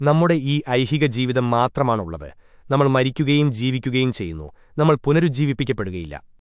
നമ്മുടെ ഈ ഐഹിക ജീവിതം മാത്രമാണുള്ളത്. നമ്മൾ മരിക്കുകയും ജീവിക്കുകയും ചെയ്യുന്നു. നമ്മൾ പുനരുജ്ജീവിപ്പിക്കപ്പെടുകയില്ല.